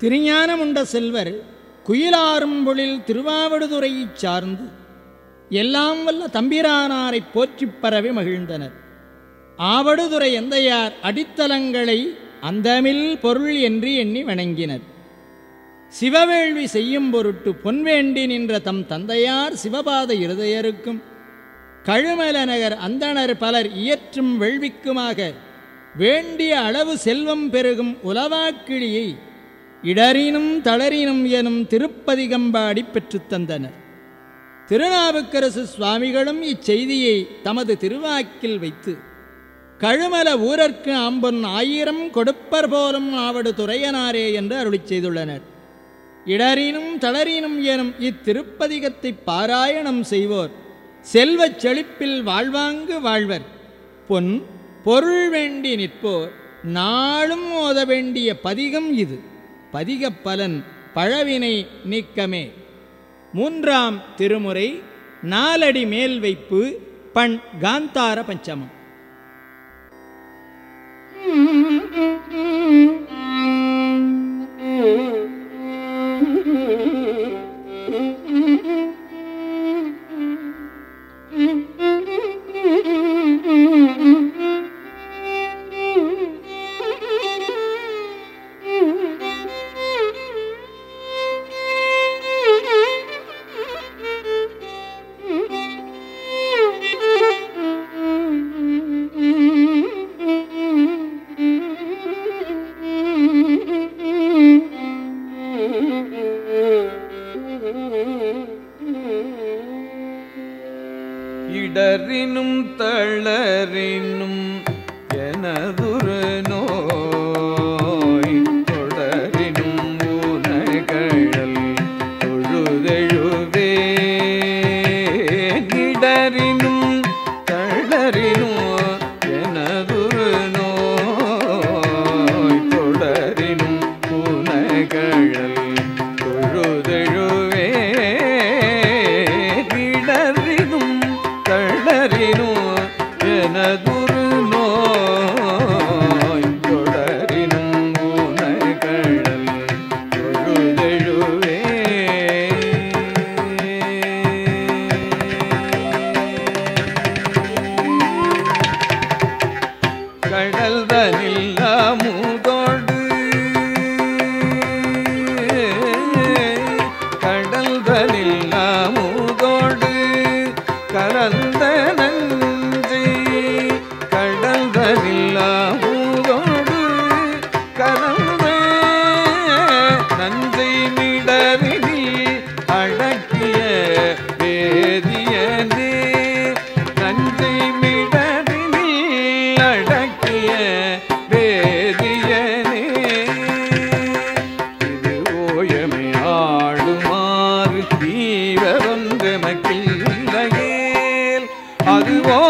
திருஞானமுண்ட செல்வர் குயிலாரும்பொழில் திருவாவடுதுறையைச் சார்ந்து எல்லாம் வல்ல தம்பிரானாரைப் போற்றிப் பரவி மகிழ்ந்தனர். ஆவடுதுறை எந்தையார் அடித்தலங்களை அந்தமில் பொருள் என்று எண்ணி வணங்கினர். சிவவேள்வி செய்யும் பொருட்டு பொன்வேண்டி நின்ற தம் தந்தையார் சிவபாத இருதயருக்கும் கழுமல நகர் அந்தணர் பலர் இயற்றும் வேள்விக்குமாக வேண்டிய அளவு செல்வம் பெருகும் உலவாக்கிழியை இடரினும் தளரினும் எனும் திருப்பதிகம்பாடி பெற்றுத் தந்தனர். திருநாவுக்கரசு சுவாமிகளும் இச்செய்தியை தமது திருவாக்கில் வைத்து கழுமல ஊரர்க்கு அம்பொன் ஆயிரம் கொடுப்பர் போலும் ஆவடு துறையனாரே என்று அருளி செய்துள்ளனர். இடரினும் தளரினும் எனும் இத்திருப்பதிகத்தை பாராயணம் செய்வோர் செல்வச் செழிப்பில் வாழ்வாங்கு வாழ்வர். பொன் பொருள் வேண்டி நிற்போர் நாளும் ஓத வேண்டிய பதிகம் இது. பதிகப்பலன் பழவினை நீக்கமே. மூன்றாம் திருமுறை நாலடி மேல் வைப்பு பண் காந்தார பஞ்சமம். தளரினும் எனதுரு அதுவோ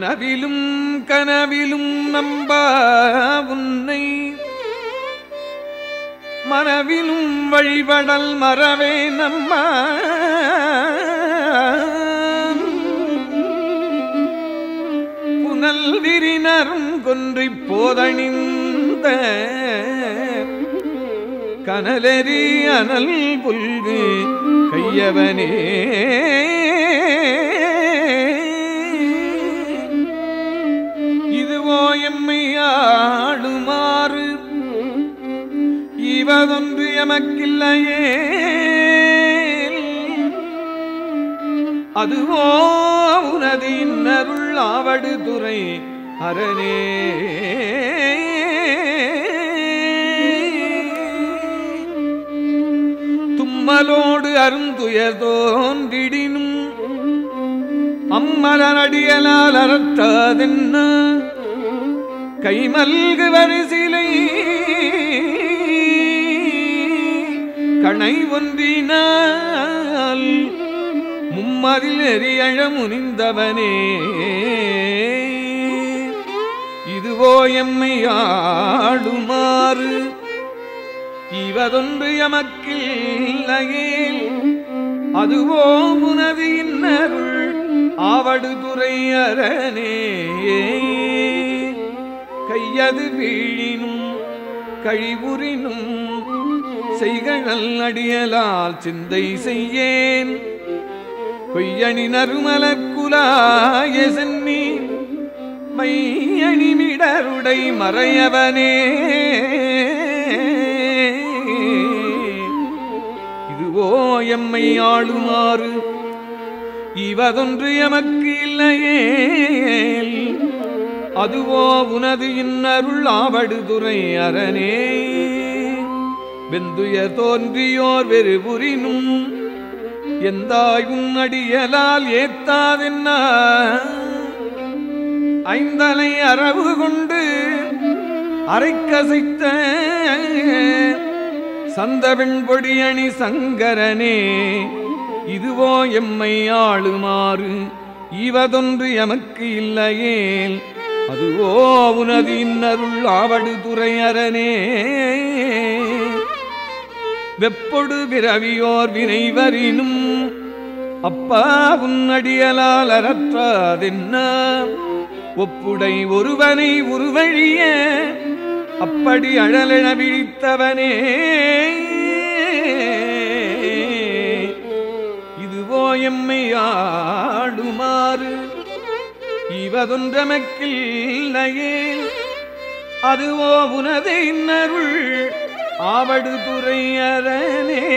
கனவிலும் கனவிலும் நம்ப உன்னை. மனவிலும் வழிபடல் மறவே நம்ம புனல் விரினரும் கொன்றி போதணிந்த கனலெறி அனல் புல்கு கையவனே. வாழுமாறு இவதொன்று எமக்கில்லையே. அதுவோ உனது இன்னருள் ஆவடு துறை அரணே. தும்மலோடு அருந்துயர் தோன்றிடினும். அம்மலனடியலால் அறத்தாதென்ன? கைமல்கு வரிசிலை கணை ஒன்றினால் மும்மதில் எரியழ முனிந்தவனே. இதுவோ எம்மை ஆடுமாறு இவதொன்று எமக்கில்லையே. அதுவோ உனது இன்னருள் ஆவடுதுறை அரணே. கையது வீழினும் கழிவுறினும் செய்கழல் அடியலால் சிந்தை செய்யேன். கொய்யணி நறுமலக்குலாய சென்னி மையணிமிடருடை மறையவனே. இதுவோ எம்மை ஆளுமாறு இவதொன்று எமக்கு இல்லையே அதுவோ உனது இன்னருள் ஆவடுதுறை அரணே. வெந்துயர் தோன்றியோர் வெறுபுரினும் எந்தாயும் அடியலால் ஏத்தாதென்ன? ஐந்தலை அரவு கொண்டு அரைக்கசைத்த சந்தவெண் பொடியணி சங்கரனே இதுவோ எம்மை ஆளுமாறு இவதொன்று எமக்கு இல்லையேல் அதுவோ உனது இன்னருள் ஆவடு துறையரனே. வெப்பொடு பிறவியோர் வினைவரினும் அப்பா உன்னடியலால் அறற்றாதென்ன? ஒப்புடை ஒருவனை உருவழிய அப்படி அழலென விழித்தவனே. இதுவோ எம்மை ஆடுமாறு இவதொன்றமக்கில்லையே. அதுவோ உனது இன்னருள் ஆவடு துறையரனே.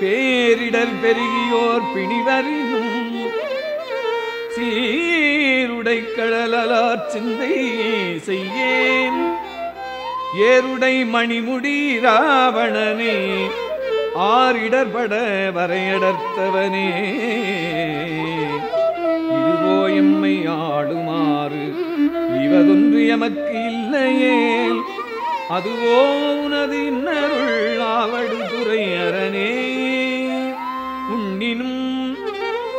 பேரிடர் பெருகியோர் பிணிவரினும் சீருடை கடலார் சிந்தை செய்யேன். ஏருடை மணிமுடி ராவணனே ஆரிடர்பட வரையடர்த்தவனே. எம்மை ஆடுமாறு இவதொன்று எமக்கு இல்லையேல். அதுவோ உனது இன்னருள் ஆவடு துறை அரணே உண்ணினும்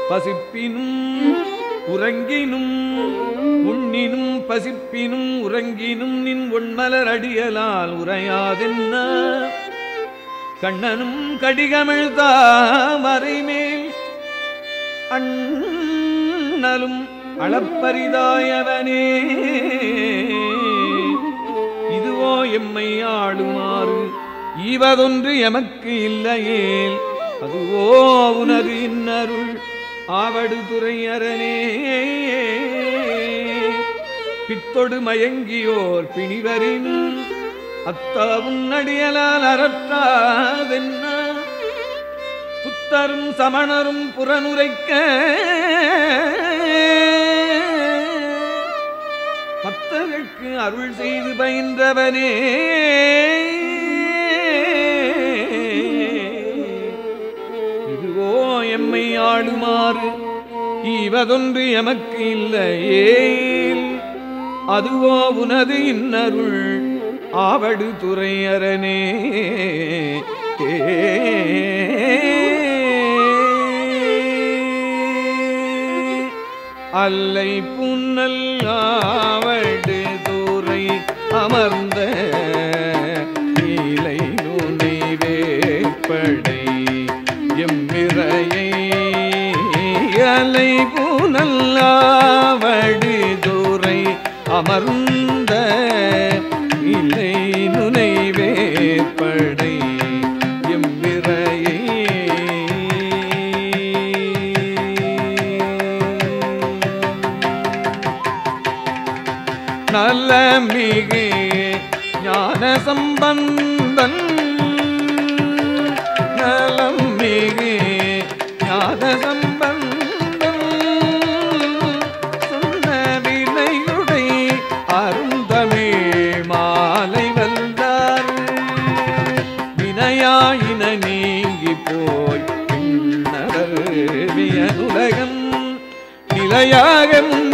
பசிப்பினும் உறங்கினும் உண்ணினும் பசிப்பினும் உறங்கினும் நின் ஒன்மலர் அடியலால் உரையாதென்ன கண்ணனும் கடிகமிழ் தாமரைமேல் அண்ணலும் அளப்பரிதாயவனே. இதுவோ எம்மை ஆளுமாறு ஈவதொன்று எமக்கு இல்லையேல். அதுவோ உனது இன்னருள் ஆவடு துறையரனே. பித்தொடு மயங்கியோர் பிணிவரின் அத்தாவும் நடியலால் அறற்றாதென்ன? புத்தரும் சமணரும் புறனுரைக்க. பக்தர்களுக்கு அருள் செய்து பயின்றவனே. இதுவோ எம்மை ஆளுமாறு? இவதொன்று எமக்கு இல்லையே. அதுவோ உனது இன்னருள் ஆவடு துறையரனே. அல்லை புன்னல் ஆவடு தூரை அமர்ந்த நீலை நூனை வேப்படை எம்மிரையை அலை புனல் ஆவடு தூரை அமர்ந்த இலை நுனை வேப்படை சம்பந்தன் நலம் மிகு சம்பந்தம் சொன்ன வினையுடை அருந்தமிழ் மாலை வந்தார். வினையாயின நீங்கி போய் பின்னரர் வியனுலகம் நிலையாக முன்